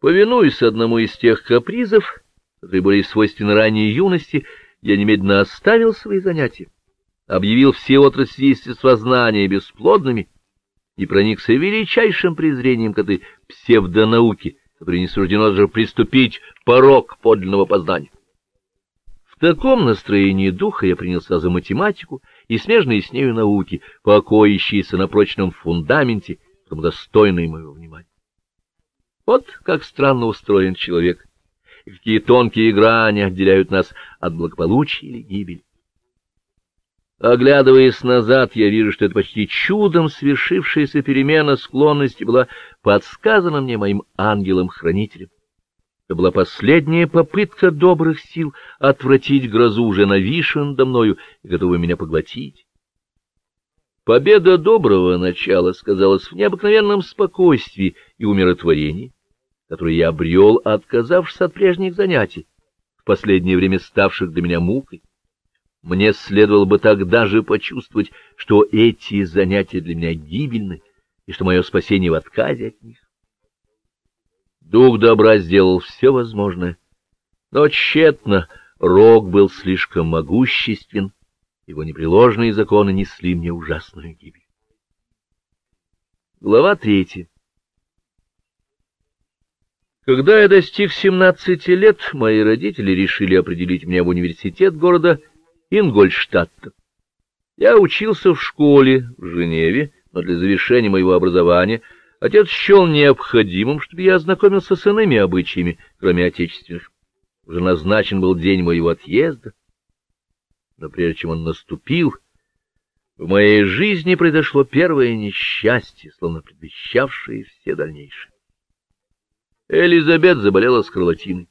Повинуясь одному из тех капризов, которые были свойственны ранней юности, я немедленно оставил свои занятия, объявил все отрасли естествознания бесплодными и проникся величайшим презрением к этой псевдонауке, которой не суждено даже приступить порог подлинного познания. В таком настроении духа я принялся за математику и смежные с нею науки, покоящиеся на прочном фундаменте, достойные моего внимания. Вот как странно устроен человек, и какие тонкие грани отделяют нас от благополучия или гибели. Оглядываясь назад, я вижу, что это почти чудом свершившаяся перемена склонности была подсказана мне моим ангелом-хранителем. Это была последняя попытка добрых сил отвратить грозу, уже нависшую надо мною и готовую меня поглотить. Победа доброго начала сказалась в необыкновенном спокойствии и умиротворении который я обрел, отказавшись от прежних занятий, в последнее время ставших для меня мукой. Мне следовало бы тогда же почувствовать, что эти занятия для меня гибельны, и что мое спасение в отказе от них. Дух добра сделал все возможное, но тщетно рок был слишком могуществен, его непреложные законы несли мне ужасную гибель. Глава третья когда я достиг 17 лет, мои родители решили определить меня в университет города Ингольштадта. Я учился в школе в Женеве, но для завершения моего образования отец счел необходимым, чтобы я ознакомился с иными обычаями, кроме отечественных. Уже назначен был день моего отъезда. Но прежде чем он наступил, в моей жизни произошло первое несчастье, словно предвещавшее все дальнейшие. Элизабет заболела скарлатиной.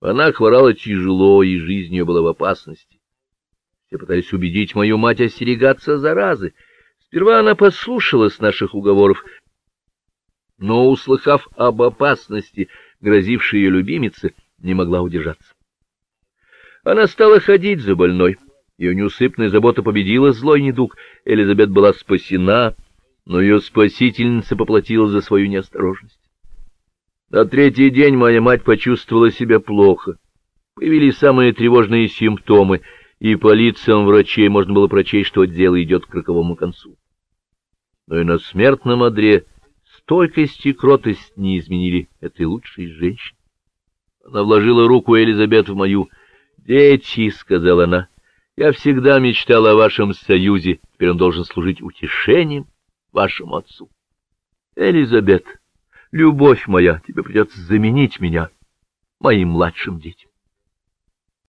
Она хворала тяжело, и жизнь ее была в опасности. Все пытались убедить мою мать остерегаться заразы. Сперва она послушалась наших уговоров, но, услыхав об опасности, грозившей ее любимице, не могла удержаться. Она стала ходить за больной. Ее неусыпная забота победила злой недуг. Элизабет была спасена, но ее спасительница поплатила за свою неосторожность. На третий день моя мать почувствовала себя плохо. Появились самые тревожные симптомы, и по лицам врачей можно было прочесть, что дело идет к роковому концу. Но и на смертном одре стойкость и кротость не изменили этой лучшей женщины. Она вложила руку Элизабет в мою. «Дети», — сказала она, — «я всегда мечтала о вашем союзе, теперь он должен служить утешением вашему отцу». «Элизабет», Любовь моя, тебе придется заменить меня моим младшим детям.